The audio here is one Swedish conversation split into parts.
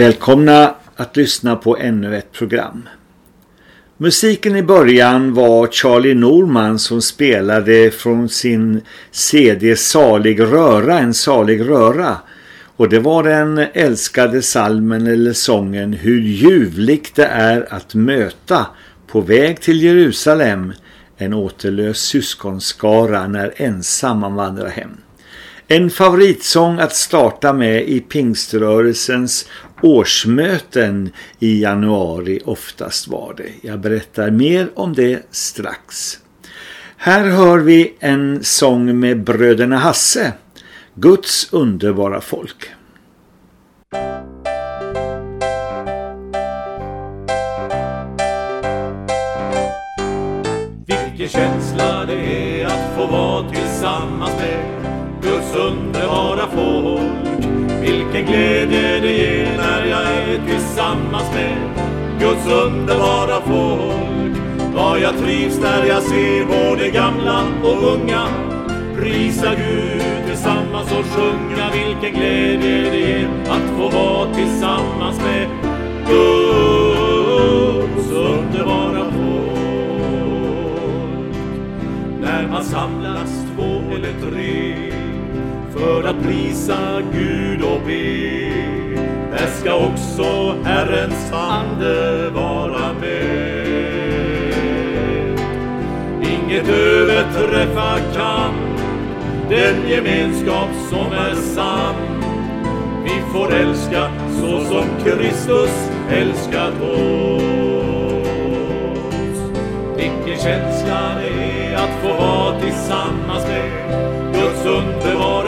Välkomna att lyssna på ännu ett program. Musiken i början var Charlie Norman som spelade från sin CD Salig röra, en salig röra. Och det var den älskade salmen eller sången Hur ljuvligt det är att möta på väg till Jerusalem en återlös syskonskara när ensam man vandrar hem. En favoritsång att starta med i pingströrelsens årsmöten i januari oftast var det. Jag berättar mer om det strax. Här hör vi en sång med bröderna Hasse, Guds underbara folk. Vilken känsla det är att få vara tillsammans med Guds underbara folk vilken glädje det ger när jag är tillsammans med Guds underbara folk. Vad jag trivs när jag ser både gamla och unga. Prisa Gud tillsammans och sjunga. Vilken glädje det ger att få vara tillsammans med Guds underbara folk. När man samlas två eller tre för att prisa Gud och be. Där ska också Herrens ande vara med. Inget överträffa kan den gemenskap som är sann. Vi får älska så som Kristus älskat oss. Vilken känsla det är att få vara tillsammans med Guds underbara.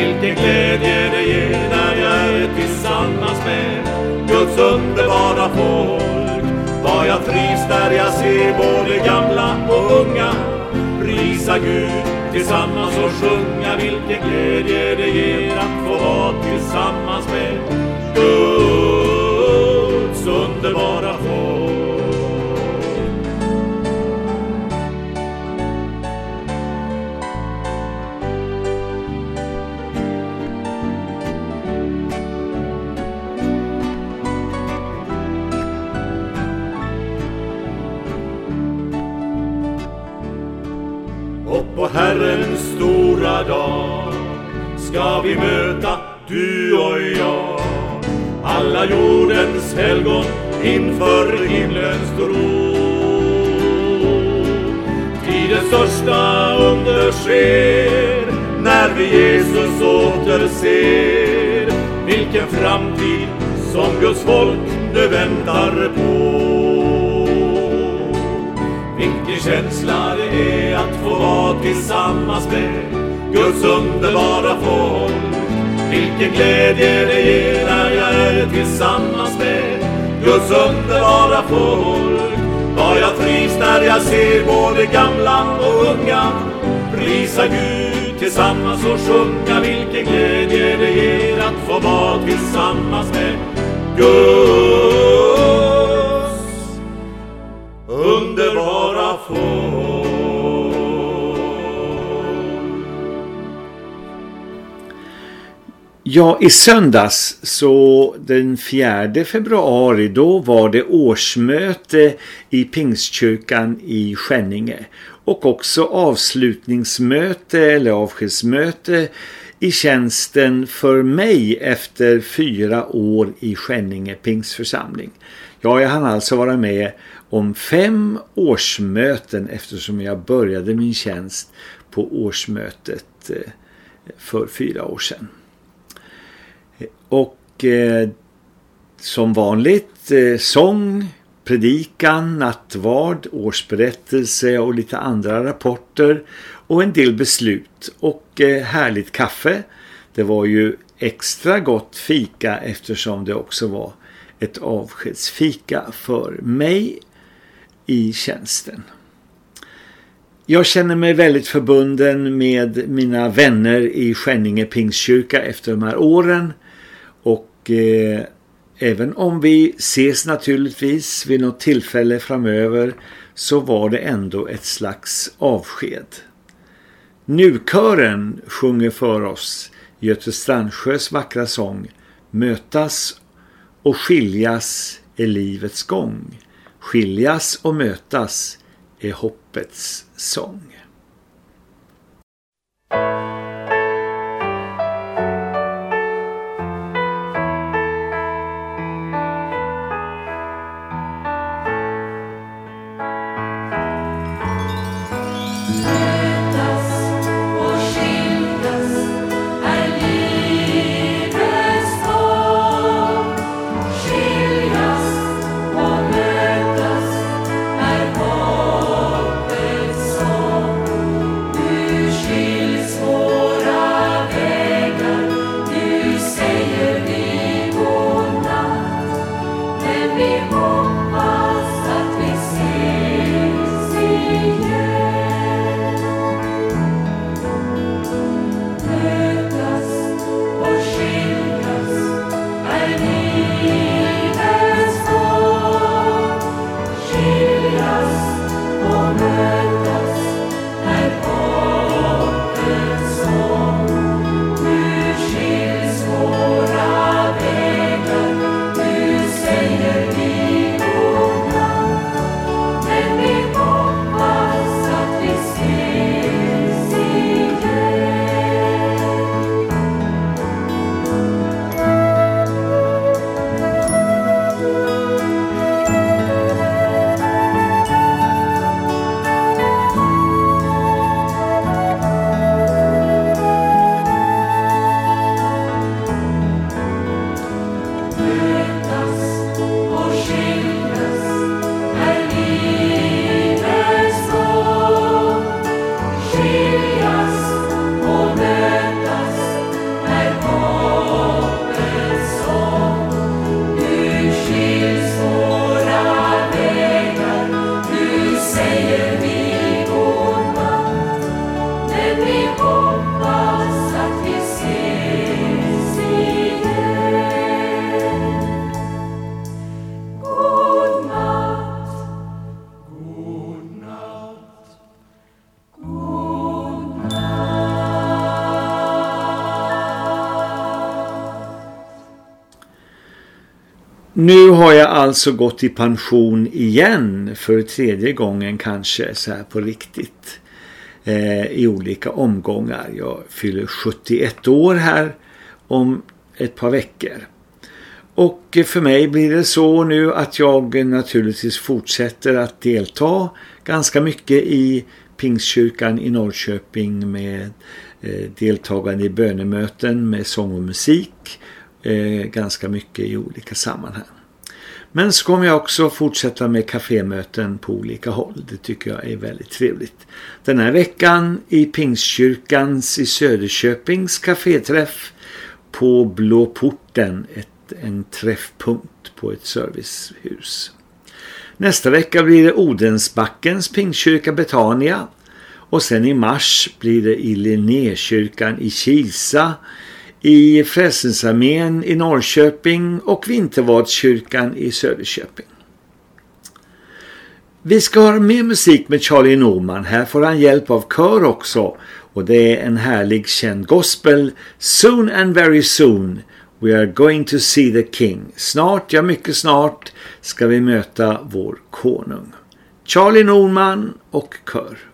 Vilken glädje det ger när jag är tillsammans med Guds underbara folk. Vad jag trivs när jag ser både gamla och unga prisa Gud tillsammans och sjunga vilken glädje det ger att få vara tillsammans med Guds underbara Herrens stora dag ska vi möta du och jag alla jordens helgon inför himlens tron. Tidens största under sker när vi Jesus återser. Vilken framtid som Guds folk nu väntar på. Vilken känsla det är att få vara tillsammans med Guds underbara folk. Vilken glädje det ger när jag är tillsammans med Guds underbara folk. Vad jag trivs när jag ser både gamla och unga prisa Gud tillsammans och sjunga vilken glädje det ger att få vara tillsammans med Guds underbara form. Ja, i söndags så den 4 februari då var det årsmöte i Pingstkyrkan i Skänninge och också avslutningsmöte eller avskedsmöte i tjänsten för mig efter fyra år i Skänninge Pingsförsamling. Ja, jag hann alltså vara med om fem årsmöten eftersom jag började min tjänst på årsmötet eh, för fyra år sedan. Eh, och eh, som vanligt sång, predikan, nattvard, årsberättelse och lite andra rapporter och en del beslut och härligt kaffe. Det var ju extra gott fika eftersom det också var ett avskedsfika för mig i tjänsten. Jag känner mig väldigt förbunden med mina vänner i Skänninge Pingstkyrka efter de här åren och eh, även om vi ses naturligtvis vid något tillfälle framöver så var det ändå ett slags avsked. Nu-kören sjunger för oss Göte Strandsjös vackra sång Mötas och skiljas i livets gång. Skiljas och mötas är hoppets sång. Nu har jag alltså gått i pension igen för tredje gången kanske så här på riktigt eh, i olika omgångar. Jag fyller 71 år här om ett par veckor. Och för mig blir det så nu att jag naturligtvis fortsätter att delta ganska mycket i Pingstkyrkan i Norrköping med eh, deltagande i bönemöten med sång och musik. Eh, ganska mycket i olika sammanhang. Men så kommer jag också fortsätta med kafémöten på olika håll. Det tycker jag är väldigt trevligt. Den här veckan i Pingstkyrkans i Söderköpings kaféträff på Blå porten, ett, en träffpunkt på ett servicehus. Nästa vecka blir det Odensbackens Pingstkyrka Betania och sen i mars blir det i Linnékyrkan i Kisa i Frälsningsarmén i Norrköping och Vintervadskyrkan i Söderköping. Vi ska ha mer musik med Charlie Norman. Här får han hjälp av kör också. Och det är en härlig känd gospel. Soon and very soon we are going to see the king. Snart, ja mycket snart, ska vi möta vår konung. Charlie Norman och kör.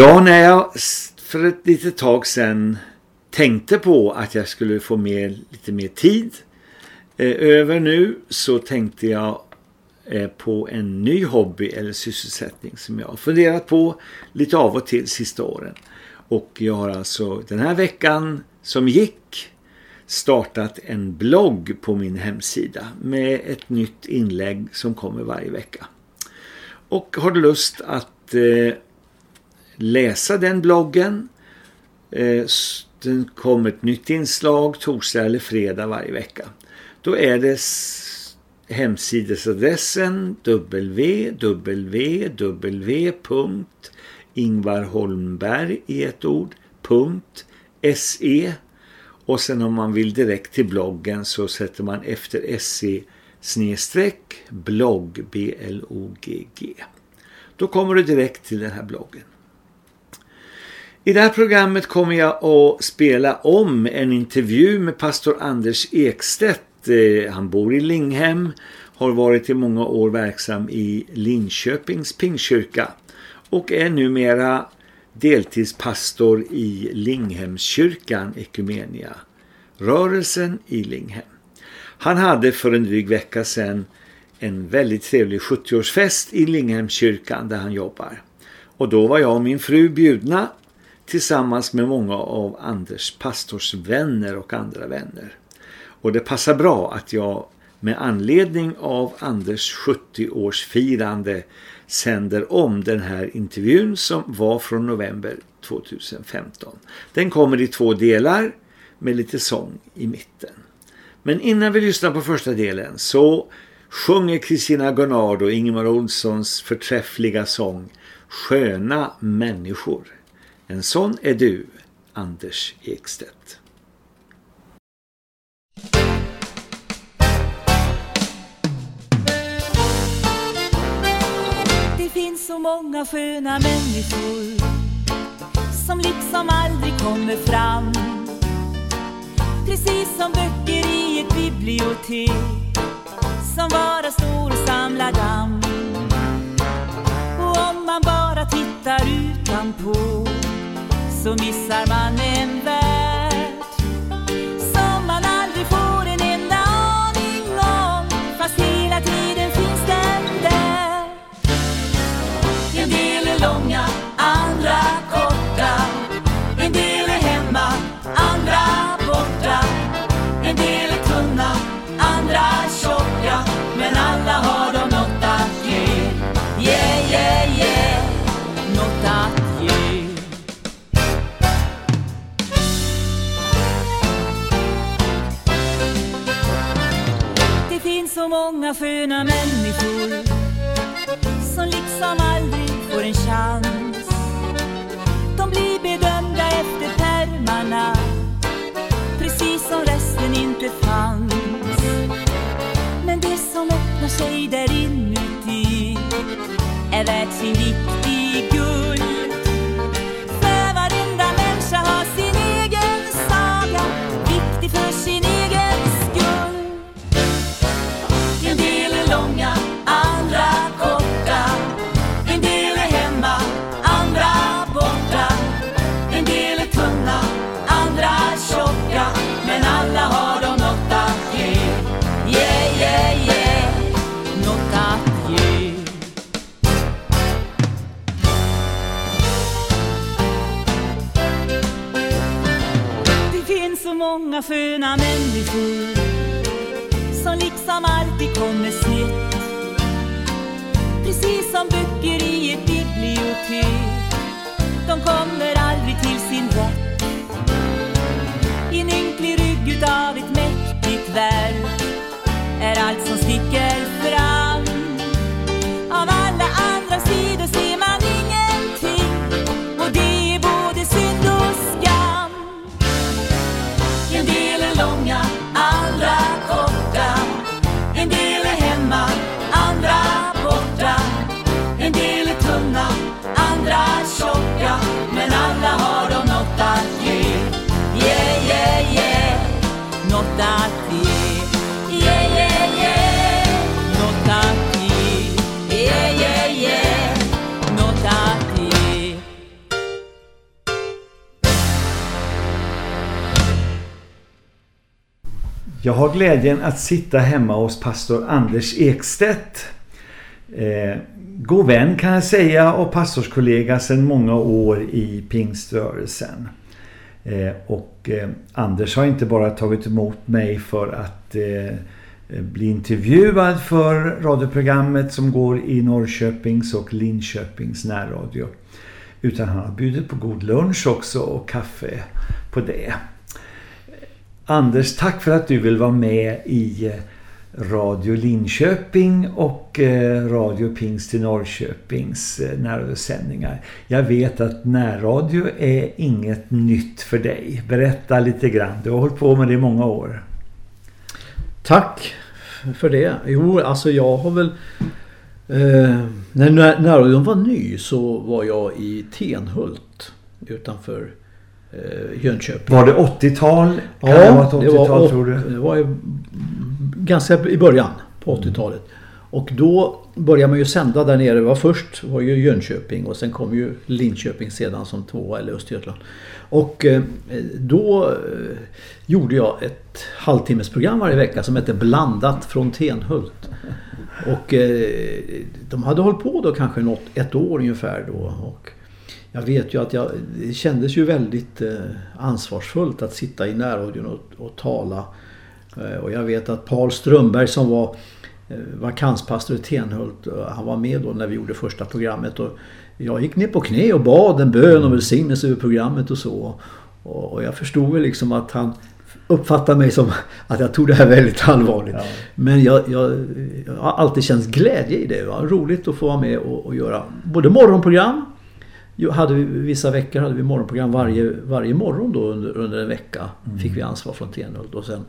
Ja, när jag för ett litet tag sedan tänkte på att jag skulle få med lite mer tid eh, över nu så tänkte jag eh, på en ny hobby eller sysselsättning som jag har funderat på lite av och till sista åren. Och jag har alltså den här veckan som gick startat en blogg på min hemsida med ett nytt inlägg som kommer varje vecka. Och har du lust att eh, läsa den bloggen. Eh, det kommer ett nytt inslag torsdag eller fredag varje vecka. Då är det hemsidesadressen www.ingvarholmberg i ett ord .se och sen om man vill direkt till bloggen så sätter man efter se snedstreck blogg B-L-O-G-G. Då kommer du direkt till den här bloggen. I det här programmet kommer jag att spela om en intervju med pastor Anders Ekstedt. Eh, han bor i Linghem, har varit i många år verksam i Linköpings Pingkyrka och är numera deltidspastor i Linghemskyrkan Ekumenia, rörelsen i Linghem. Han hade för en dryg vecka sedan en väldigt trevlig 70-årsfest i Linghemskyrkan där han jobbar. Och då var jag och min fru bjudna tillsammans med många av Anders pastorsvänner och andra vänner. Och det passar bra att jag med anledning av Anders 70-årsfirande sänder om den här intervjun som var från november 2015. Den kommer i två delar med lite sång i mitten. Men innan vi lyssnar på första delen så sjunger Kristina Gonardo Ingemar Olssons förträffliga sång Sköna människor. En sån är du, Anders Ekstedt. Det finns så många sköna människor som liksom aldrig kommer fram Precis som böcker i ett bibliotek som bara står och samlar damm Och om man bara tittar utanpå så missar man en värld så många sköna människor som liksom aldrig får en chans. De blir bedömda efter pärmarna precis som resten inte fanns. Men det som öppnar sig där inuti är värt sin vikt i guld. Många sköna människor som liksom alltid kommer snett. Precis som böcker i ett bibliotek. De kommer aldrig till sin rätt. I en ynklig rygg utav ett mäktigt värld. Jag har glädjen att sitta hemma hos pastor Anders Ekstedt. Eh, god vän kan jag säga och pastorskollega sedan många år i pingströrelsen. Eh, och eh, Anders har inte bara tagit emot mig för att eh, bli intervjuad för radioprogrammet som går i Norrköpings och Linköpings närradio. Utan han har bjudit på god lunch också och kaffe på det. Anders, tack för att du vill vara med i eh, Radio Linköping och eh, Radio Pingst i Norrköpings eh, närradiosändningar. Jag vet att närradio är inget nytt för dig. Berätta lite grann. Du har hållit på med det i många år. Tack för det. Jo, alltså jag har väl... Eh, när närradion var ny så var jag i Tenhult utanför eh, Jönköping. Var det 80-tal? Kan Ja, det vara ett det var, 80-tal tror du? det var i, ganska i början på 80-talet. Och då började man ju sända där nere. Det var först var ju Jönköping och sen kom ju Linköping sedan som två eller Östergötland. Och eh, då eh, gjorde jag ett halvtimmesprogram varje vecka som hette Blandat från Tenhult. Och eh, de hade hållit på då kanske något, ett år ungefär då. Och jag vet ju att jag, det kändes ju väldigt ansvarsfullt att sitta i närradion och, och tala. Och jag vet att Paul Strömberg som var vakanspastor i Tenhult, han var med då när vi gjorde första programmet. Och jag gick ner på knä och bad en bön och välsignelse över programmet och så. Och jag förstod väl liksom att han uppfattade mig som att jag tog det här väldigt allvarligt. Ja. Men jag, jag, jag, har alltid känt glädje i det. Var roligt att få vara med och, och göra både morgonprogram. Hade vi, vissa veckor hade vi morgonprogram varje, varje morgon då under, under en vecka. Mm. Fick vi ansvar från Tenhult. Och sen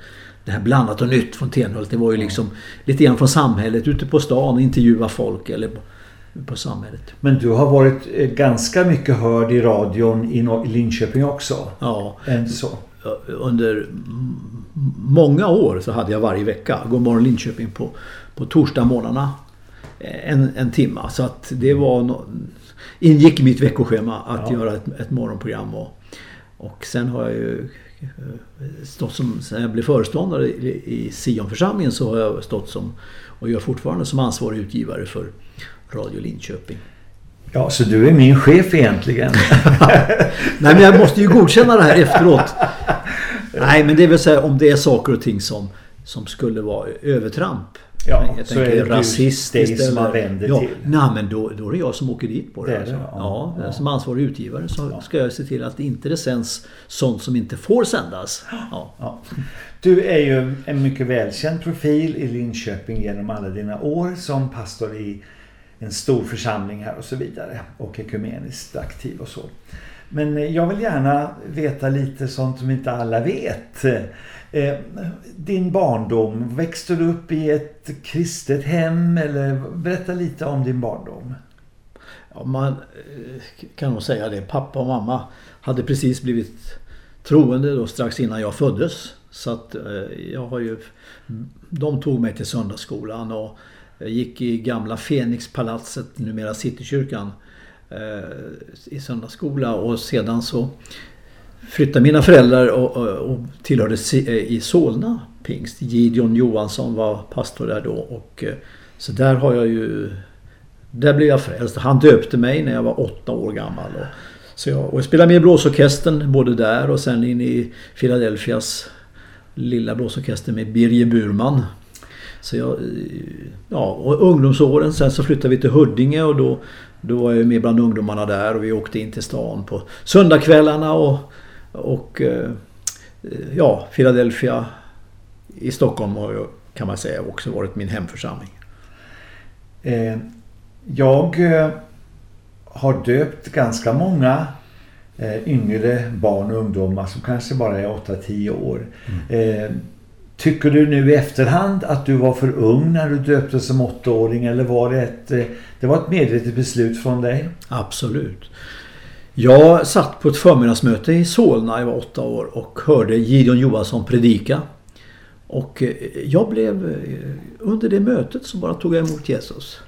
det här blandat och nytt från Tenhult. Det var ju liksom lite grann från samhället. Ute på stan, intervjua folk. Eller på samhället. Men du har varit eh, ganska mycket hörd i radion i Linköping också? Ja. Än så. Under många år så hade jag varje vecka Godmorgon Linköping på, på torsdag morgnarna. En, en timma. Så att det var no, ingick i mitt veckoschema att ja. göra ett, ett morgonprogram. Och, och sen har jag ju eh, stått som, sen jag blev föreståndare i, i Sionförsamlingen så har jag stått som och gör fortfarande som ansvarig utgivare för Radio Linköping. Ja, så du är min chef egentligen. Nej, men jag måste ju godkänna det här efteråt. Nej, men det vill säga om det är saker och ting som, som skulle vara övertramp. Ja, jag så tänker är det rasistiskt det som man vänder ja, till. Nej, men då, då är det jag som åker dit på det. det, alltså. det ja, ja, Som ansvarig utgivare så ja. ska jag se till att det inte sänds sånt som inte får sändas. Ja. Du är ju en mycket välkänd profil i Linköping genom alla dina år som pastor i en stor församling här och så vidare. Och ekumeniskt aktiv och så. Men jag vill gärna veta lite sånt som inte alla vet. Eh, din barndom, växte du upp i ett kristet hem eller berätta lite om din barndom. Ja, man eh, kan nog säga det. Pappa och mamma hade precis blivit troende då strax innan jag föddes. Så att eh, jag har ju, de tog mig till söndagsskolan och eh, gick i gamla Fenixpalatset, numera Citykyrkan, i söndagsskola och sedan så flyttade mina föräldrar och, och, och tillhörde eh, i Solna pingst. Gideon Johansson var pastor där då och eh, så där har jag ju där blev jag frälst. Han döpte mig när jag var åtta år gammal. Och, så jag, och jag spelade med i blåsorkestern både där och sen in i Philadelphias lilla blåsorkester med Birger Burman. Så jag, eh, ja, och ungdomsåren sen så flyttade vi till Huddinge och då, då var jag med bland ungdomarna där och vi åkte in till stan på söndagskvällarna och, och eh, ja, Philadelphia i Stockholm har kan man säga också varit min hemförsamling. Eh, jag eh, har döpt ganska många yngre barn och ungdomar som kanske bara är 8-10 år. Mm. Tycker du nu i efterhand att du var för ung när du döptes som åttaåring eller var det ett, det var ett medvetet beslut från dig? Absolut. Jag satt på ett förmiddagsmöte i Solna, jag var åtta år och hörde Gideon Johansson predika. Och eh, jag blev, eh, under det mötet så bara tog jag emot Jesus.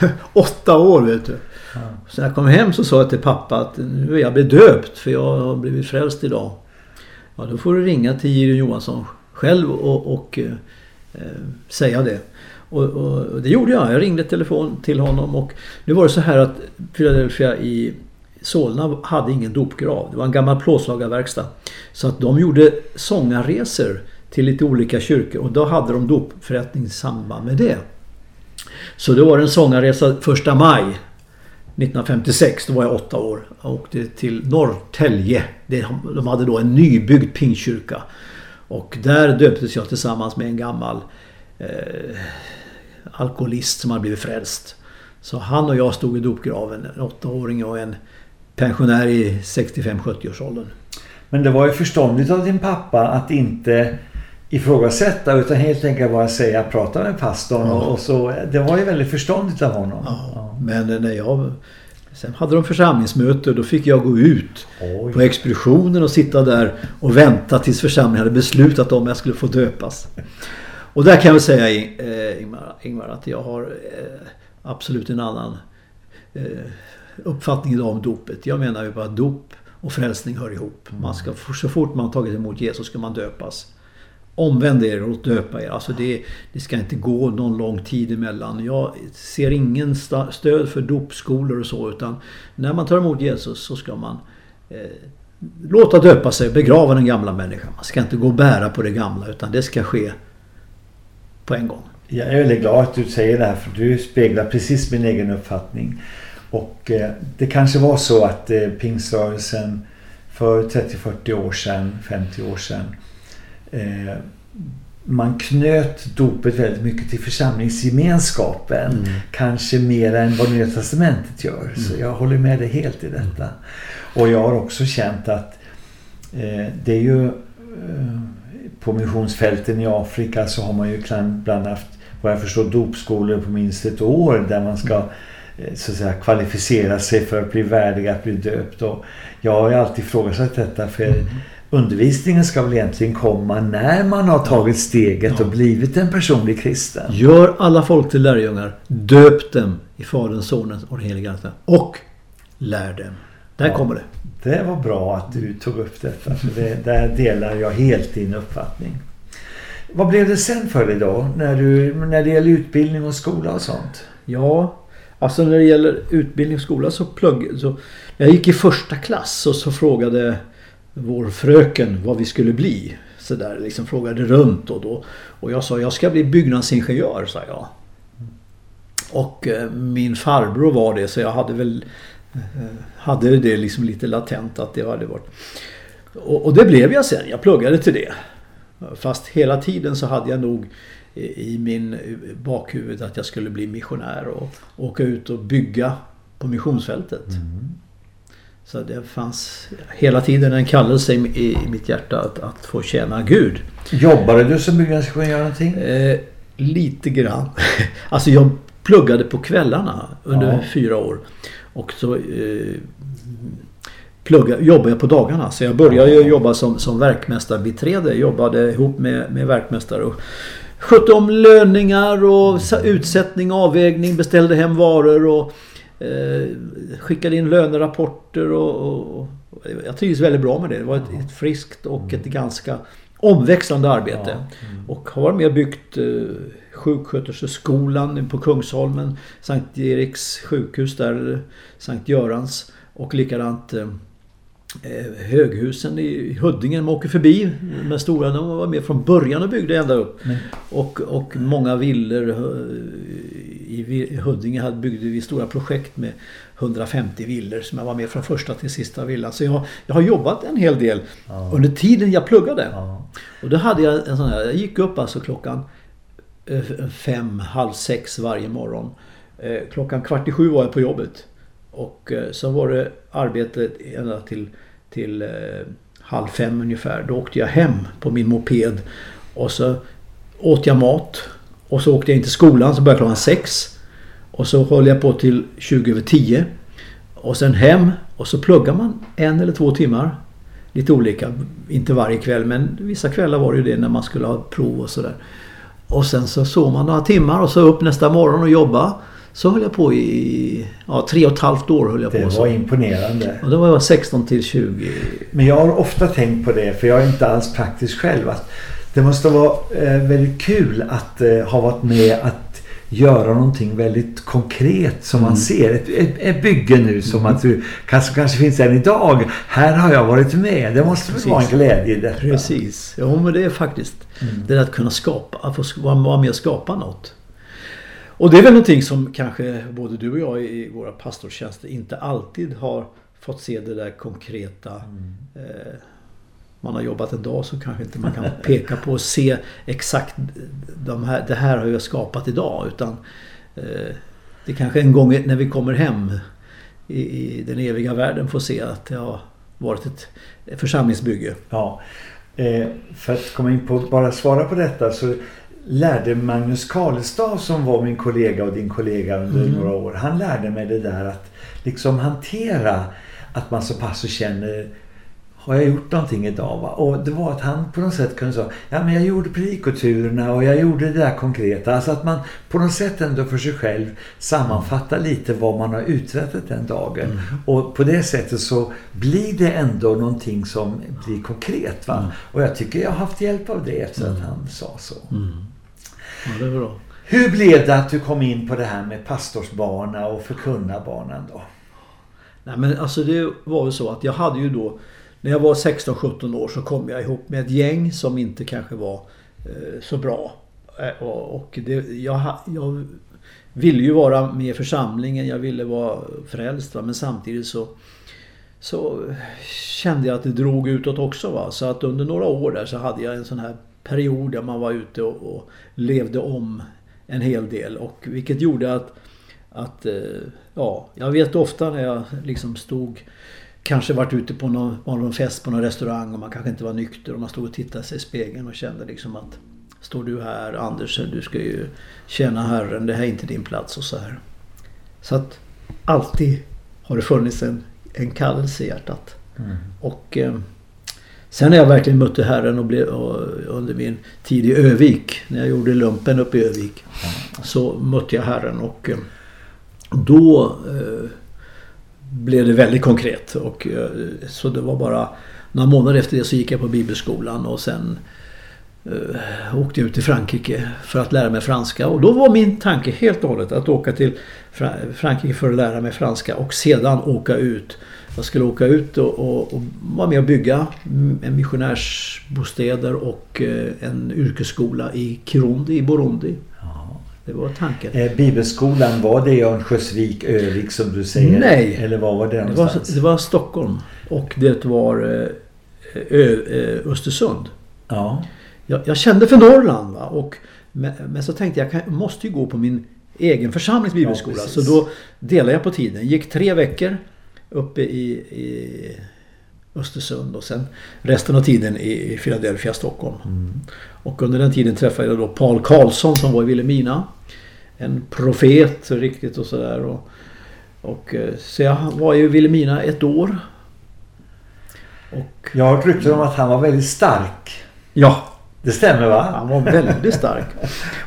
åtta år vet du. Ja. Så när jag kom hem så sa jag till pappa att nu är jag bedöpt för jag har blivit frälst idag. Ja, då får du ringa till Gideon Johansson själv och, och eh, säga det. Och, och, det gjorde jag. Jag ringde telefon till honom och nu var det så här att Philadelphia i Solna hade ingen dopgrav. Det var en gammal plåtslagarverkstad. Så att de gjorde sångarresor till lite olika kyrkor och då hade de dopförrättning i samband med det. Så det var en sångarresa första maj 1956, då var jag åtta år. Jag åkte till Norrtälje. De hade då en nybyggd pingkyrka. Och där döptes jag tillsammans med en gammal eh, alkoholist som hade blivit frälst. Så han och jag stod i dopgraven, en åttaåring och en pensionär i 65-70-årsåldern. Men det var ju förståndigt av din pappa att inte ifrågasätta utan helt enkelt bara säga prata med pastorn ja. och så. Det var ju väldigt förståndigt av honom. Ja, ja. Men när jag Sen hade de församlingsmöte och då fick jag gå ut Oj. på expeditionen och sitta där och vänta tills församlingen hade beslutat om jag skulle få döpas. Och där kan jag säga eh, Ingmar, Ingmar att jag har eh, absolut en annan uppfattning idag om dopet. Jag menar ju bara att dop och frälsning hör ihop. Man ska, så fort man tagit emot Jesus ska man döpas. Omvänd er och döpa er. Alltså det, det ska inte gå någon lång tid emellan. Jag ser ingen stöd för dopskolor och så utan när man tar emot Jesus så ska man eh, låta döpa sig, begrava den gamla människan. Man ska inte gå och bära på det gamla utan det ska ske på en gång. Jag är väldigt glad att du säger det här för du speglar precis min egen uppfattning. Och eh, det kanske var så att eh, pingsrörelsen för 30-40 år sedan, 50 år sedan eh, man knöt dopet väldigt mycket till församlingsgemenskapen. Mm. Kanske mer än vad Nya Testamentet gör. Mm. Så jag håller med dig helt i detta. Och jag har också känt att eh, det är ju eh, på missionsfälten i Afrika så har man ju ibland haft vad jag förstår dopskolor på minst ett år där man ska eh, så att säga kvalificera sig för att bli värdig att bli döpt. Och jag har ju alltid ifrågasatt detta för mm. undervisningen ska väl egentligen komma när man har tagit steget ja. och blivit en personlig kristen. Gör alla folk till lärjungar. Döp dem i Faderns, Sonens och den helige Ande. Och lär dem. Där ja, kommer det. Det var bra att du tog upp detta. För det, där delar jag helt din uppfattning. Vad blev det sen för dig då? När, du, när det gäller utbildning och skola och sånt? Ja, alltså när det gäller utbildning och skola så plugg... Så, jag gick i första klass och så frågade vår fröken vad vi skulle bli. Så där liksom frågade runt och då. Och jag sa jag ska bli byggnadsingenjör, sa jag. Och eh, min farbror var det så jag hade väl Eh, hade det liksom lite latent att det hade varit. Och, och, det blev jag sen. Jag pluggade till det. Fast hela tiden så hade jag nog i min bakhuvud att jag skulle bli missionär och åka ut och bygga på missionsfältet. Mm. Så det fanns hela tiden en kallelse i, mitt hjärta att, att få tjäna Gud. Jobbade du som byggnadsingenjör någonting? Eh, lite grann. alltså jag pluggade på kvällarna under ja. fyra år. Och så eh, plugga, jobbade jag på dagarna. Så jag började ju jobba som, som verkmästarbiträde. Jobbade ihop med, med verkmästare. Och skötte om löningar och utsättning, avvägning, beställde hem varor och eh, skickade in lönerapporter. Och, och, och, jag trivs väldigt bra med det. Det var ett, ett friskt och ett ganska omväxlande arbete. Ja. Mm. Och har med och byggt eh, sjuksköterskeskolan på Kungsholmen, Sankt Eriks sjukhus där, Sankt Görans och likadant eh, höghusen i Huddinge. Man åker förbi med stora, de var med från början och byggde ända upp. Mm. Och, och många villor eh, i Huddinge hade byggde vi stora projekt med 150 villor som jag var med från första till sista villan. Så jag, jag har jobbat en hel del ja. under tiden jag pluggade. Ja. Och då hade jag en sån här, jag gick upp alltså klockan Eh, fem, halv sex varje morgon. Eh, klockan kvart i sju var jag på jobbet. Och eh, så var det arbete ända till, till eh, halv fem ungefär. Då åkte jag hem på min moped. Och så åt jag mat. Och så åkte jag in till skolan så började klockan sex. Och så höll jag på till 20 över 10. Och sen hem och så pluggar man en eller två timmar. Lite olika, inte varje kväll men vissa kvällar var det ju det när man skulle ha prov och sådär. Och sen så sov man några timmar och så upp nästa morgon och jobba. Så höll jag på i ja, tre och ett halvt år. Höll jag det på var så. imponerande. Och då var jag 16 till 20. Men jag har ofta tänkt på det för jag är inte alls praktisk själv. Att det måste vara eh, väldigt kul att eh, ha varit med att göra någonting väldigt konkret som mm. man ser. Ett, ett, ett, bygge nu som mm. att du kanske, kanske finns än idag. Här har jag varit med. Det måste väl vara en glädje i detta. Precis. Ja men det är faktiskt mm. det att kunna skapa, att få vara med och skapa något. Och det är väl någonting som kanske både du och jag i våra pastortjänster inte alltid har fått se det där konkreta mm. eh, man har jobbat en dag så kanske inte man kan peka på och se exakt de här, det här har jag skapat idag. Utan eh, det kanske en gång när vi kommer hem i, i, den eviga världen får se att det har varit ett församlingsbygge. Ja, eh, för att komma in på bara svara på detta så lärde Magnus Karlestad som var min kollega och din kollega under mm. några år. Han lärde mig det där att liksom hantera att man så pass känner har jag gjort någonting idag? Va? Och det var att han på något sätt kunde säga, ja men jag gjorde predikoturerna och jag gjorde det där konkreta. Alltså att man på något sätt ändå för sig själv sammanfattar lite vad man har uträttat den dagen. Mm. Och på det sättet så blir det ändå någonting som blir konkret. Va? Mm. Och jag tycker jag har haft hjälp av det efter att mm. han sa så. Mm. Ja, det är bra. Hur blev det att du kom in på det här med pastorsbarna och förkunnarbarnen då? Nej men alltså det var väl så att jag hade ju då när jag var 16-17 år så kom jag ihop med ett gäng som inte kanske var eh, så bra. Eh, och det, jag, jag ville ju vara med i församlingen, jag ville vara frälst va? men samtidigt så, så kände jag att det drog utåt också. Va? Så att under några år där så hade jag en sån här period där man var ute och, och levde om en hel del. Och vilket gjorde att, att eh, ja, jag vet ofta när jag liksom stod kanske varit ute på någon, någon fest på någon restaurang och man kanske inte var nykter och man stod och tittade sig i spegeln och kände liksom att Står du här Anders, du ska ju tjäna Herren, det här är inte din plats och så här. Så att alltid har det funnits en, en kallelse i hjärtat. Mm. Och eh, sen när jag verkligen mötte Herren och blev, och, under min tid i Övik, när jag gjorde lumpen uppe i Övik, mm. så mötte jag Herren och eh, då eh, blev det väldigt konkret. Och, eh, så det var bara några månader efter det så gick jag på bibelskolan och sen uh, åkte jag ut till Frankrike för att lära mig franska. Och då var min tanke helt och hållet att åka till Frankrike för att lära mig franska och sedan åka ut. Jag skulle åka ut och, och, och vara med och bygga en missionärsbostäder och uh, en yrkesskola i Kirundi i Burundi. Det var tanken. Eh, bibelskolan, var det i Örnsköldsvik, Övik som du säger? Nej. Eller var var det någonstans? Det var, det var Stockholm. Och det var eh, Ö, eh, Östersund. Ja. Jag, jag, kände för Norrland. Va? Och, men, men så tänkte jag, jag måste ju gå på min egen församlings bibelskola. Ja, så då delade jag på tiden. Gick tre veckor uppe i, i Östersund och sen resten av tiden i Philadelphia, Stockholm. Mm. Och under den tiden träffade jag då Paul Karlsson som var i Vilhelmina. En profet riktigt och sådär. Och, och, eh, så jag var i Vilhelmina ett år. Och, jag har hört rykten om att han var väldigt stark. Ja. Det stämmer va? Han var väldigt stark.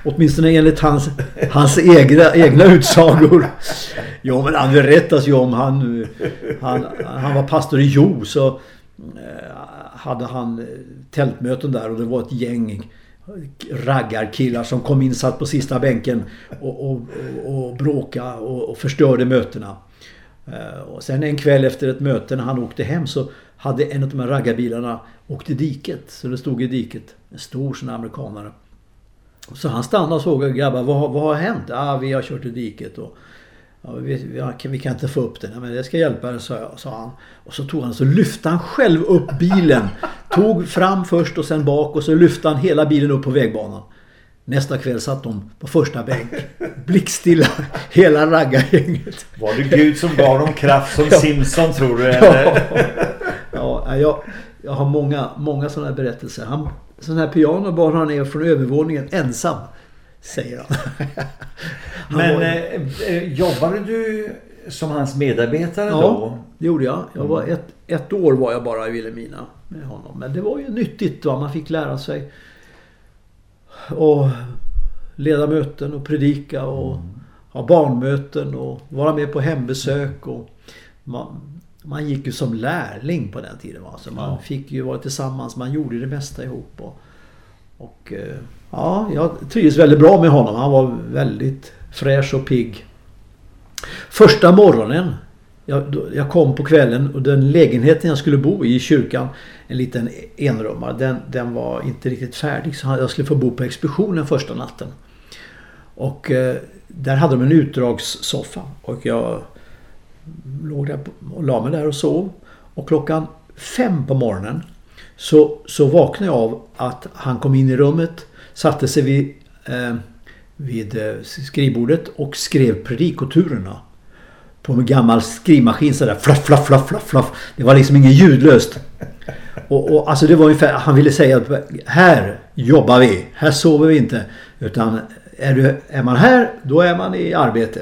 Åtminstone enligt hans, hans egna, egna utsagor. Ja men han berättas ju om han, han, han var pastor i Jo så eh, hade han tältmöten där och det var ett gäng raggarkillar som kom in, satt på sista bänken och, och, och, och bråka och, och förstörde mötena. Eh, och sen en kväll efter ett möte när han åkte hem så hade en av de här raggarbilarna åkt i diket. Så det stod i diket. En stor sån amerikanare. Så han stannade och frågade grabbar vad, vad har hänt? Ah, vi har kört i diket. Och, ja, vi, vi, vi, kan inte få upp den. men det ska hjälpa er, sa, sa han. Och så tog han så lyfte han själv upp bilen. Tog fram först och sen bak och så lyfte han hela bilen upp på vägbanan. Nästa kväll satt de på första bänk. Blickstilla. Hela raggargänget. Var det Gud som gav dem kraft som ja. Simpson tror du? Eller? Ja, ja jag, jag har många, många sådana här berättelser. Han, sån här piano bar han ner från övervåningen ensam. Säger han. han Men eh, eh jobbade du som hans medarbetare ja, då? Det gjorde jag. jag var ett, ett år var jag bara i Vilhelmina med honom. Men det var ju nyttigt. Va? Man fick lära sig och leda möten och predika och mm. ha barnmöten och vara med på hembesök. Och man, man gick ju som lärling på den tiden. Va? Så man ja. fick ju vara tillsammans. Man gjorde det mesta ihop. Och, och eh, ja, jag trivdes väldigt bra med honom. Han var väldigt fräsch och pigg. Första morgonen jag, jag, kom på kvällen och den lägenheten jag skulle bo i i kyrkan, en liten enrummare, den, den var inte riktigt färdig. Så jag skulle få bo på expeditionen första natten. Och eh, där hade de en utdragssoffa. Och jag låg där och la mig där och sov. Och klockan fem på morgonen så, så vaknade jag av att han kom in i rummet, satte sig vid, eh, vid eh, skrivbordet och skrev predikoturerna på en gammal skrivmaskin sådär fluff, fluff, fluff, fluff, flaff. Det var liksom inget ljudlöst. Och, och alltså det var ungefär, han ville säga att här jobbar vi, här sover vi inte. Utan är, du, är man här, då är man i arbete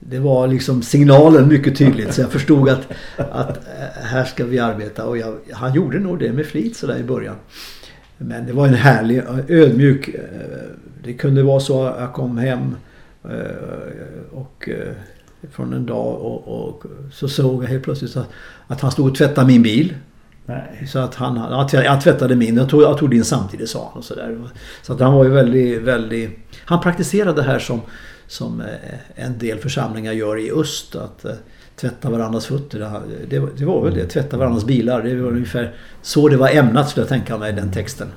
det var liksom signalen mycket tydligt så jag förstod att, att eh, här ska vi arbeta och jag, han gjorde nog det med flit sådär i början. Men det var en härlig, ödmjuk, eh, det kunde vara så att jag kom hem och från en dag och, och, så såg jag helt plötsligt att, att han stod och tvättade min bil. Nej. Så att han, att jag, jag tvättade min, jag tog, jag tog din samtidigt sa han och sådär. Så att han var ju väldigt, väldigt... Han praktiserade det här som, som eh, en del församlingar gör i öst. Att eh, tvätta varandras fötter. Det, det var väl det, tvätta varandras bilar. Det var ungefär så det var ämnat skulle jag tänka mig den texten.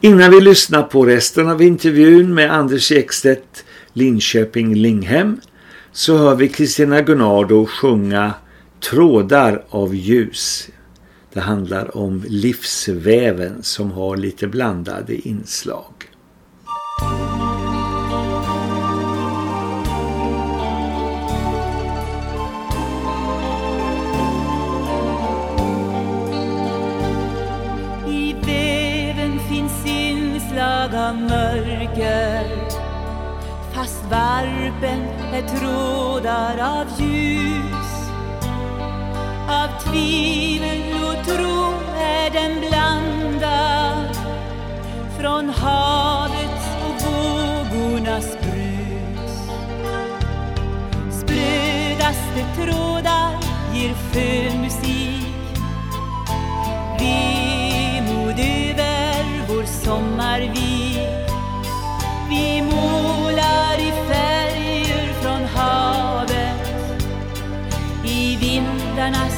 Innan vi lyssnar på resten av intervjun med Anders Ekstedt Linköping Linghem så hör vi Kristina Gunnardo sjunga Trådar av ljus. Det handlar om livsväven som har lite blandade inslag. Varpen är trådar av ljus. Av tvivel och tro är den blandad från havets och vågornas brus. Sprödaste trådar ger skön musik. Vemod över vår sommarvik. Vi målar vindarnas blå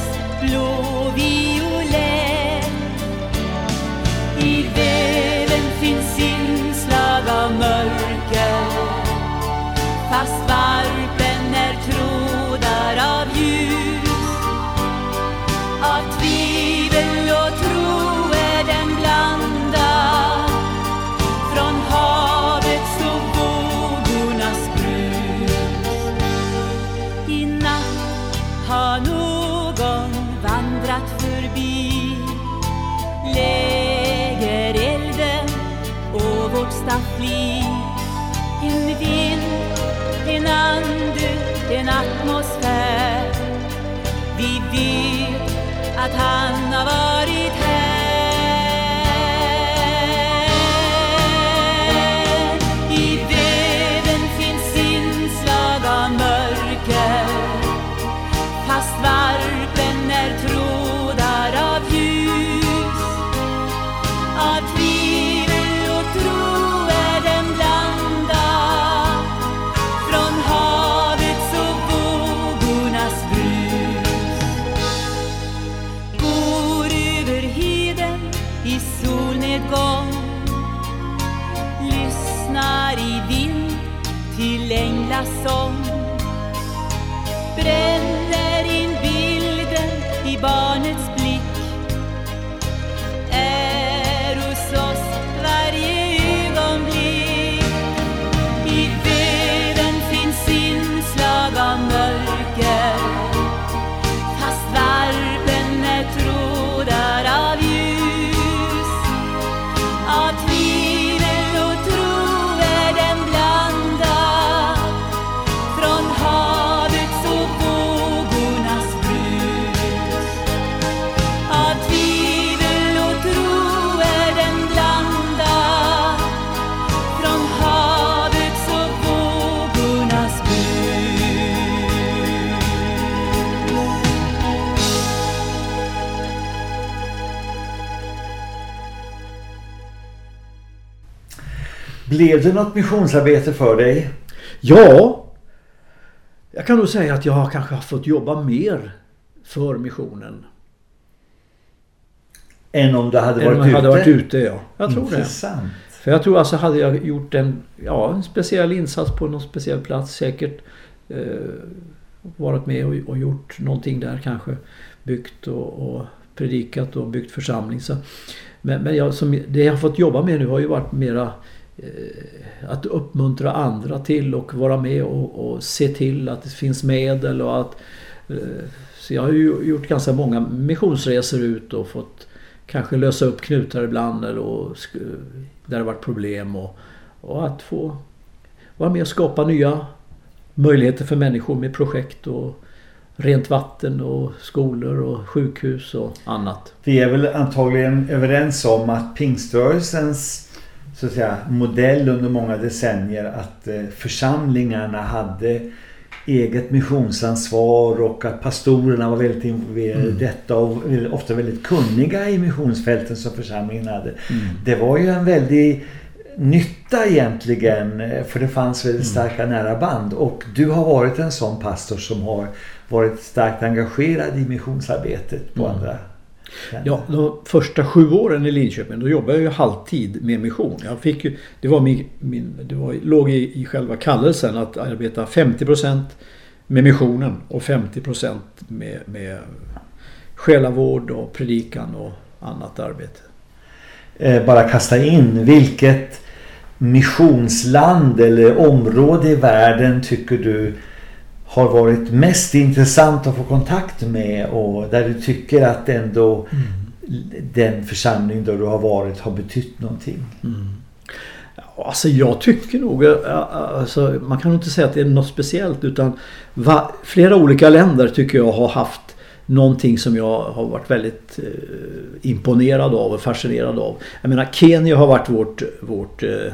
en ande, en atmosfär. Vi vet att han har varit här. Blev det något missionsarbete för dig? Ja, jag kan nog säga att jag har kanske har fått jobba mer för missionen. Än om du hade Än varit om jag ute? hade varit ute, ja. Jag tror det. Intressant. För jag tror alltså hade jag gjort en, ja, en speciell insats på någon speciell plats säkert eh, varit med och, och gjort någonting där kanske. Byggt och, och predikat och byggt församling. Så, men men jag, som, det jag har fått jobba med nu har ju varit mera Eh, att uppmuntra andra till och vara med och, och se till att det finns medel och att eh, så jag har ju gjort ganska många missionsresor ut och fått kanske lösa upp knutar ibland eller och, där det varit problem och, och att få vara med och skapa nya möjligheter för människor med projekt och rent vatten och skolor och sjukhus och annat. Vi är väl antagligen överens om att pingströrelsens så att säga, modell under många decennier att eh, församlingarna hade eget missionsansvar och att pastorerna var väldigt involverade i mm. detta och ofta väldigt kunniga i missionsfälten som församlingen hade. Mm. Det var ju en väldig nytta egentligen eh, för det fanns väldigt mm. starka nära band och du har varit en sån pastor som har varit starkt engagerad i missionsarbetet på mm. andra Ja, de första sju åren i Linköping då jobbade jag ju halvtid med mission. Jag fick ju, det var min, min det var, låg i, i själva kallelsen att arbeta 50% med missionen och 50% med, med själavård och predikan och annat arbete. Eh, bara kasta in, vilket missionsland eller område i världen tycker du har varit mest intressant att få kontakt med och där du tycker att ändå mm. den församling där du har varit har betytt någonting? Mm. Alltså jag tycker nog, alltså, man kan inte säga att det är något speciellt utan va, flera olika länder tycker jag har haft någonting som jag har varit väldigt eh, imponerad av och fascinerad av. Jag menar Kenya har varit vårt, vårt eh, eh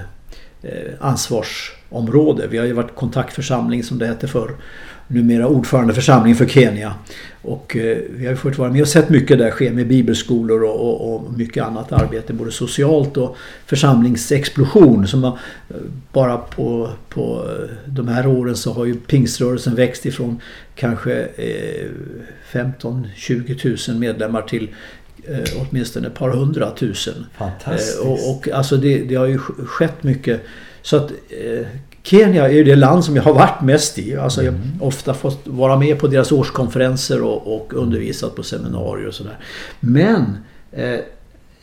Eh, ansvarsområde. Vi har ju varit kontaktförsamling som det hette förr numera ordförandeförsamling för Kenya. Och eh, vi har fått vara med och sett mycket där ske med bibelskolor och, och, och mycket annat arbete. Både socialt och församlingsexplosion. Som har, eh, bara på, på de här åren så har ju pingströrelsen växt ifrån kanske 15-20 000 medlemmar till eh, åtminstone ett par hundratusen. Fantastiskt. Eh, och, och alltså det, det, har ju skett mycket. Så att eh, Kenya är ju det land som jag har varit mest i. Alltså jag har mm. ofta fått vara med på deras årskonferenser och, och undervisat på seminarier och sådär. Men eh,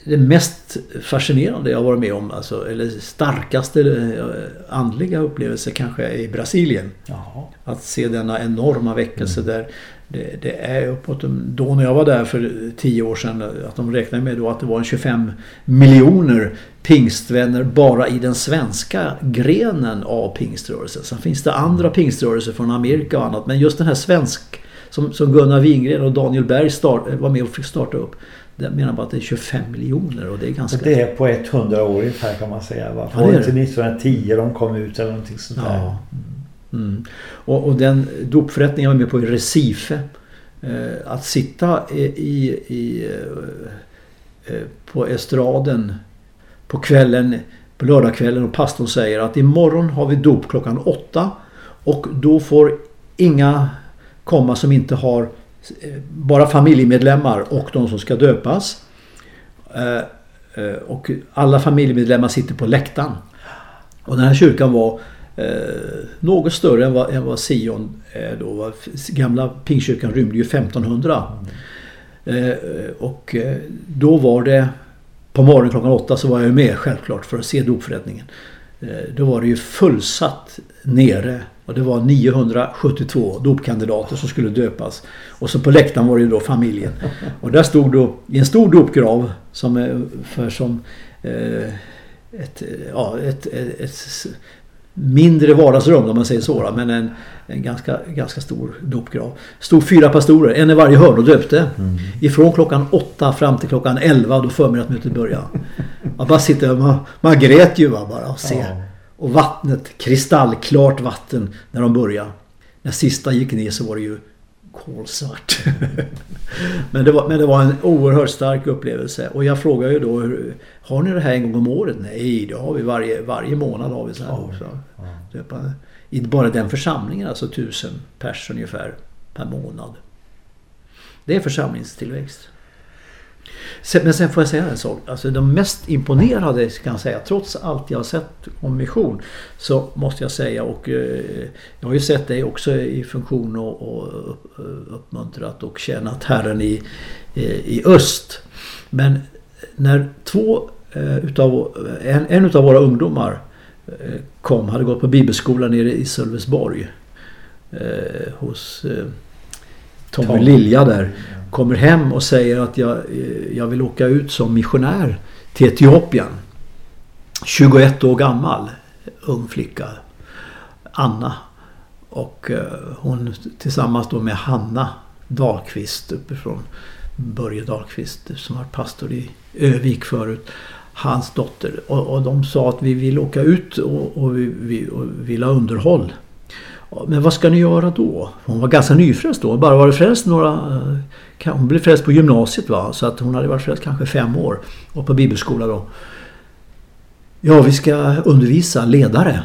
det mest fascinerande jag har varit med om, alltså, eller starkaste eh, andliga upplevelse kanske är i Brasilien. Jaha. Att se denna enorma väckelse mm. där det, det, är uppåt, då när jag var där för tio år sedan, att de räknade med då att det var en 25 miljoner pingstvänner bara i den svenska grenen av pingströrelsen. Sen finns det andra pingströrelser från Amerika och annat, men just den här svensk som, som Gunnar Wingren och Daniel Berg start, var med och fick starta upp. Jag menar bara att det är 25 miljoner och det är ganska... Det är på 100 år ungefär kan man säga. Va? Det inte 1910 de kom ut eller någonting sånt där? Mm. Och, och, den dopförrättningen jag var med på i Recife. Eh, att sitta i, i, i eh, eh, på estraden på kvällen, på lördagskvällen och pastorn säger att imorgon har vi dop klockan åtta och då får inga komma som inte har eh, bara familjemedlemmar och de som ska döpas. Eh, eh, och alla familjemedlemmar sitter på läktaren. Och den här kyrkan var eh, något större än vad, än vad Sion är då. Gamla pingkyrkan rymde ju 1500. Mm. Eh, och eh, då var det på morgonen klockan åtta så var jag med självklart för att se dopförrättningen. Eh, då var det ju fullsatt nere och det var 972 dopkandidater som skulle döpas. Och så på läktaren var det ju då familjen. Och där stod då i en stor dopgrav som eh, för som eh, ett, ja, ett, ett, ett mindre vardagsrum om man säger så. Men en, en ganska, ganska stor dopgrav. Stod fyra pastorer, en i varje hörn och döpte. Mm. Ifrån klockan åtta fram till klockan elva då förmiddagsmötet började. Man bara sitter man, man grät ju bara och ser. Ja. Och vattnet, kristallklart vatten när de började. När sista gick ner så var det ju kolsvart. men, det var, men det var en oerhört stark upplevelse. Och jag frågar ju då, har ni det här en gång om året? Nej, det har vi varje, varje månad. har vi så här också. Ja. I bara den församlingen, alltså tusen pers ungefär per månad. Det är församlingstillväxt. Men sen får jag säga en sak. Alltså de mest imponerade kan jag säga, trots allt jag har sett om mission. Så måste jag säga och eh, jag har ju sett dig också i funktion och, och eh, uppmuntrat och tjänat Herren i, eh, i öst. Men när två utav, en, en utav våra ungdomar kom, hade gått på bibelskolan nere i Sölvesborg. Hos Tommy Tom. Lilja där kommer hem och säger att jag, eh, jag vill åka ut som missionär till Etiopien. 21 år gammal, ung flicka. Anna. Och eh, hon tillsammans då med Hanna Dahlqvist uppifrån Börje Dahlqvist som var pastor i Övik förut. Hans dotter. Och, och de sa att vi vill åka ut och, och vi, vi och vill ha underhåll. Men vad ska ni göra då? Hon var ganska nyfrälst då. Bara varit frälst några... Eh, hon blev frälst på gymnasiet va. Så att hon hade varit frälst kanske fem år. Och på bibelskola då. Ja, vi ska undervisa ledare.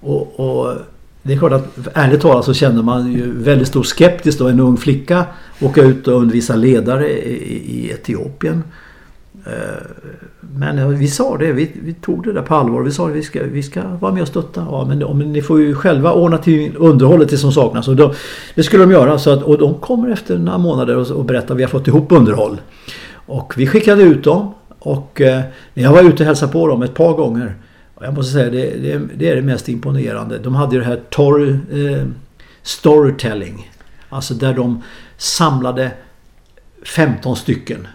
Och, och det är klart att ärligt talat så känner man ju väldigt stor skeptisk då. En ung flicka åka ut och undervisa ledare i, i Etiopien. Eh, men eh, vi sa det, vi, vi tog det där på allvar. Vi sa att vi ska, vi ska vara med och stötta. Ja, men, men ni får ju själva ordna till underhållet det som saknas. Och då, det skulle de göra. Så att, och de kommer efter några månader och, och berättar att vi har fått ihop underhåll. Och vi skickade ut dem. Och eh, jag var ute och hälsade på dem ett par gånger. Och jag måste säga det, det, det är det mest imponerande. De hade ju det här tor, eh, storytelling. Alltså där de samlade 15 stycken.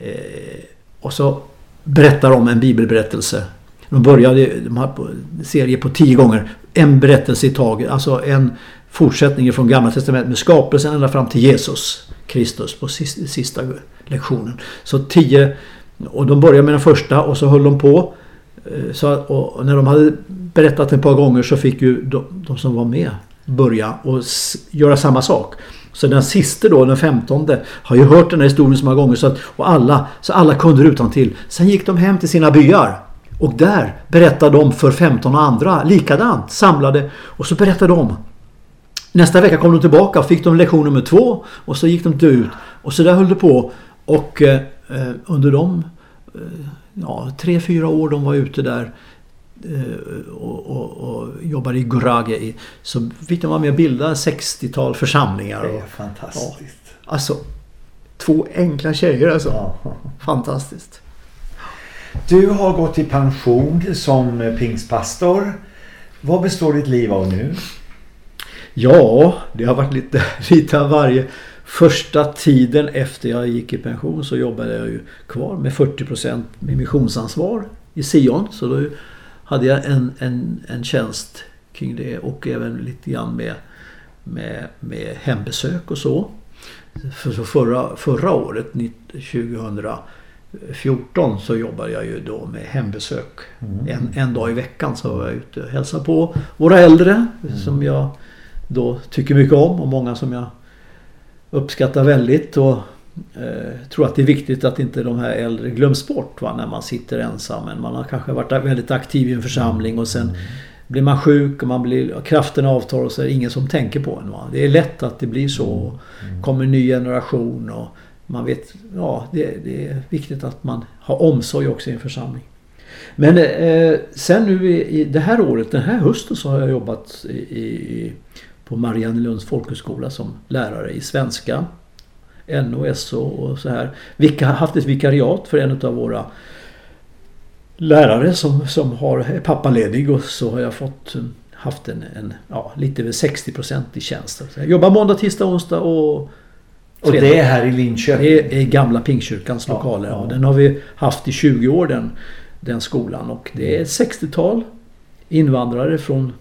Eh, och så berättar de en bibelberättelse. De började, de har på- serie på 10 gånger. En berättelse i taget. Alltså en fortsättning från Gamla Testamentet med skapelsen ända fram till Jesus Kristus på sista lektionen. Så 10 och de började med den första och så höll de på. Eh, Så, och när de hade berättat ett par gånger så fick ju de, de som var med börja och göra samma sak. Så den sista då, den femtonde, har ju hört den här historien så många gånger så att, och alla, så alla kunde det utan till. Sen gick de hem till sina byar och där berättade de för 15 andra likadant, samlade och så berättade de. Nästa vecka kom de tillbaka och fick de lektion nummer två och så gick de ut och så där höll det på och eh, eh, under de eh, ja, tre, fyra år de var ute där och, och, och jobbade i Gurage så fick de vara med och bilda 60-tal församlingar. Det är fantastiskt. alltså, två enkla tjejer alltså. Ja. Fantastiskt. Du har gått i pension som pingstpastor. Vad består ditt liv av nu? Ja, det har varit lite, lite av varje. Första tiden efter jag gick i pension så jobbade jag ju kvar med 40% med missionsansvar i Sion. Så då hade jag en, en, en tjänst kring det och även lite grann med, med, med hembesök och så. För så förra, förra året, 2014, så jobbade jag ju då med hembesök. En, en dag i veckan så var jag ute och hälsade på våra äldre som jag då tycker mycket om och många som jag uppskattar väldigt. Och eh, tror att det är viktigt att inte de här äldre glöms bort va, när man sitter ensam. Men man har kanske varit väldigt aktiv i en församling och sen blir man sjuk och man blir, kraften avtar och så är det ingen som tänker på en. Va? Det är lätt att det blir så. kommer en ny generation och man vet, ja det, det är viktigt att man har omsorg också i en församling. Men eh, sen nu i, i det här året, den här hösten så har jag jobbat i, i, på Mariannelunds folkhögskola som lärare i svenska. NO, SO och så här. Vi har haft ett vikariat för en av våra lärare som, som har, är pappaledig och så har jag fått eh, haft en, en ja, lite över 60% i tjänst. Så jag jobbar måndag, tisdag, onsdag och Och det är här i Linköping. Det är gamla Pingstkyrkans Ja, lokaler. ja. Och den har vi haft i 20 år den, den skolan. Och det är ett 60-tal invandrare från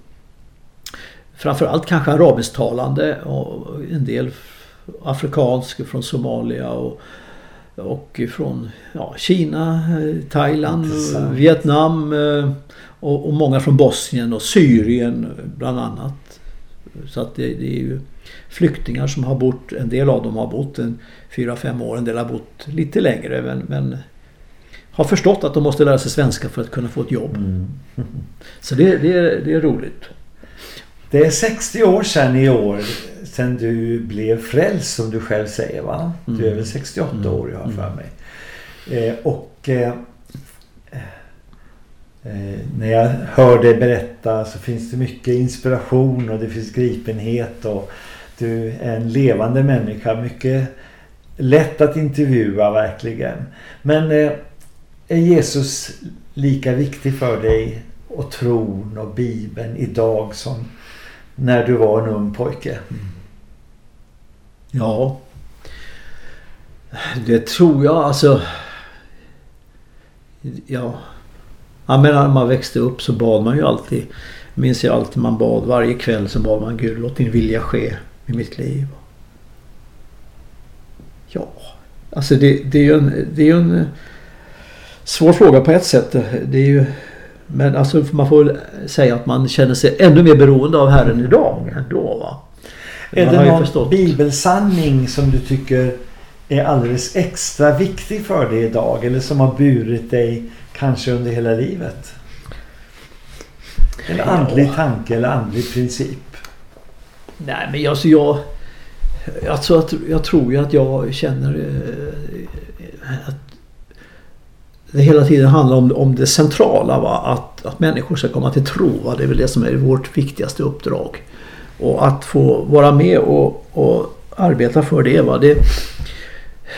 framförallt kanske arabisktalande och en del afrikansk från Somalia och, och från ja, Kina, eh, Thailand, Intressant. Vietnam eh, och, och många från Bosnien och Syrien bland annat. Så att det, det är ju flyktingar som har bott, en del av dem har bott en fyra fem år, en del har bott lite längre men, men har förstått att de måste lära sig svenska för att kunna få ett jobb. Mm. Så det, det, det är roligt. Det är 60 år sedan i år sedan du blev frälst som du själv säger va? Du är väl 68 år jag har för mig. Eh, och eh, eh, när jag hör dig berätta så finns det mycket inspiration och det finns gripenhet och du är en levande människa. Mycket lätt att intervjua verkligen. Men eh, är Jesus lika viktig för dig och tron och Bibeln idag som när du var en ung pojke? Ja. Det tror jag alltså. Ja. Jag menar när man växte upp så bad man ju alltid minns jag alltid man bad varje kväll så bad man Gud låt din vilja ske i mitt liv. Ja, alltså det, det är ju en, det är en svår fråga på ett sätt. Det är ju, men alltså man får väl säga att man känner sig ännu mer beroende av Herren idag ändå. Va? Är det någon förstått. bibelsanning som du tycker är alldeles extra viktig för dig idag? Eller som har burit dig kanske under hela livet? En andlig tanke eller andlig princip? Nej men alltså jag... Alltså att, jag tror ju att jag känner eh, att det hela tiden handlar om, om det centrala. Va? Att, att människor ska komma till tro. Va? Det är väl det som är vårt viktigaste uppdrag. Och att få vara med och, och arbeta för det. Va? Det,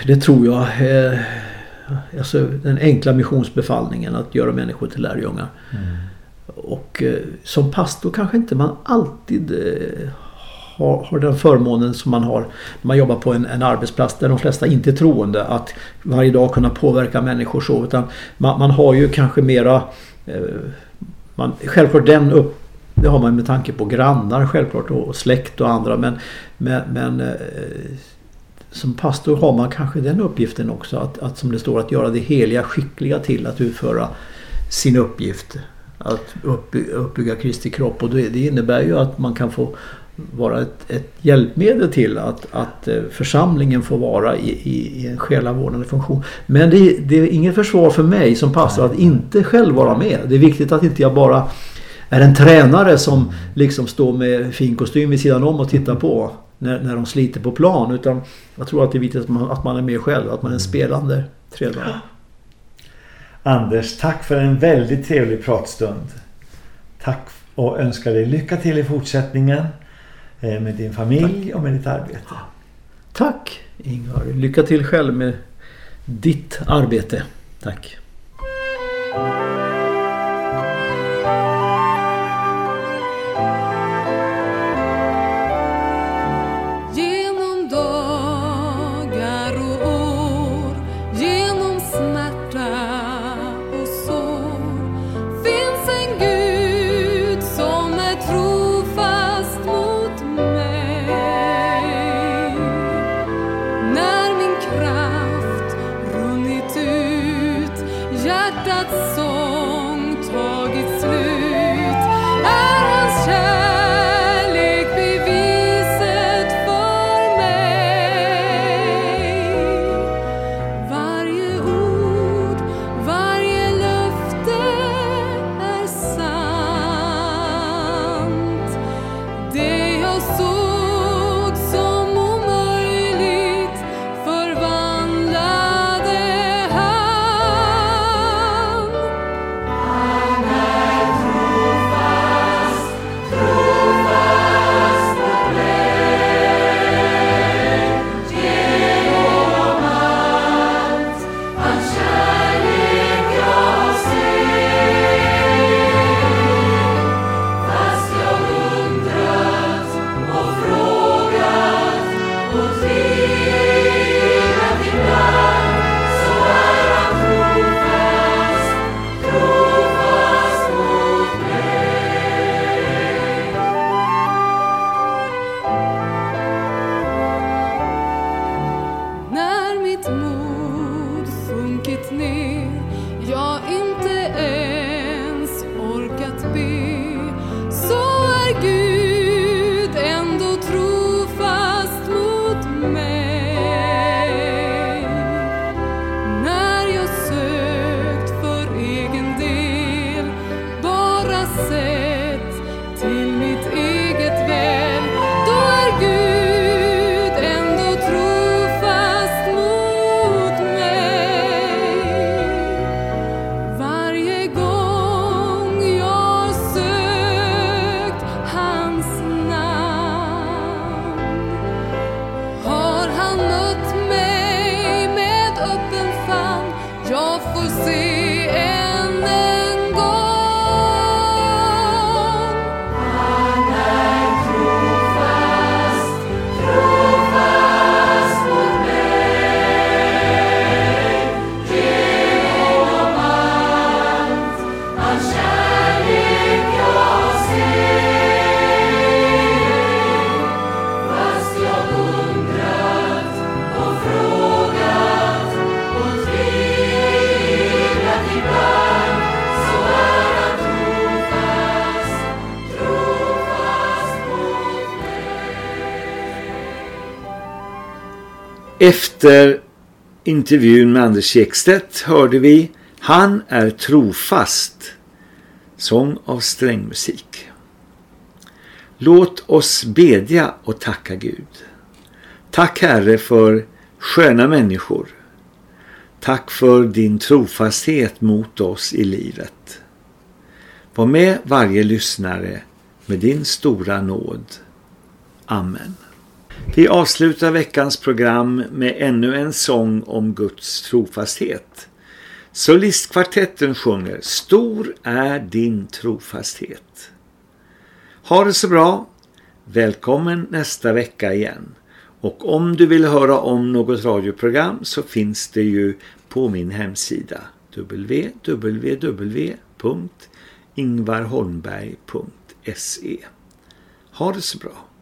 det tror jag är alltså den enkla missionsbefallningen att göra människor till lärjungar. Och eh, som pastor kanske inte man alltid eh, har, har den förmånen som man har när man jobbar på en, en arbetsplats där de flesta inte är troende att varje dag kunna påverka människor så. Utan man, man har ju kanske mera eh, man, Självklart den upp, det har man med tanke på grannar självklart och släkt och andra men, men, men eh, som pastor har man kanske den uppgiften också att, att som det står att göra det heliga skickliga till att utföra sin uppgift. Att uppby- uppbygga Kristi kropp och det, det innebär ju att man kan få vara ett, ett hjälpmedel till att, att eh, församlingen får vara i, i, i en själavårdande funktion. Men det, det är inget försvar för mig som pastor att inte själv vara med. Det är viktigt att inte jag bara är en tränare som liksom står med fin kostym vid sidan om och tittar på när, när de sliter på plan. Utan jag tror att det är viktigt att man, att man är med själv, att man är en spelande tränare. Anders, tack för en väldigt trevlig pratstund. Tack och önskar dig lycka till i fortsättningen eh, med din familj och med ditt arbete. Tack Ingvar. Lycka till själv med ditt arbete. Tack. Efter intervjun med Anders Ekstedt hörde vi Han är trofast. Sång av strängmusik. Låt oss bedja och tacka Gud. Tack Herre för sköna människor. Tack för din trofasthet mot oss i livet. Var med varje lyssnare med din stora nåd. Amen. Vi avslutar veckans program med ännu en sång om Guds trofasthet. Solistkvartetten sjunger Stor är din trofasthet. Ha det så bra. Välkommen nästa vecka igen. Och om du vill höra om något radioprogram så finns det ju på min hemsida www.ingvarholmberg.se Ha det så bra.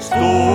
Trofasthet,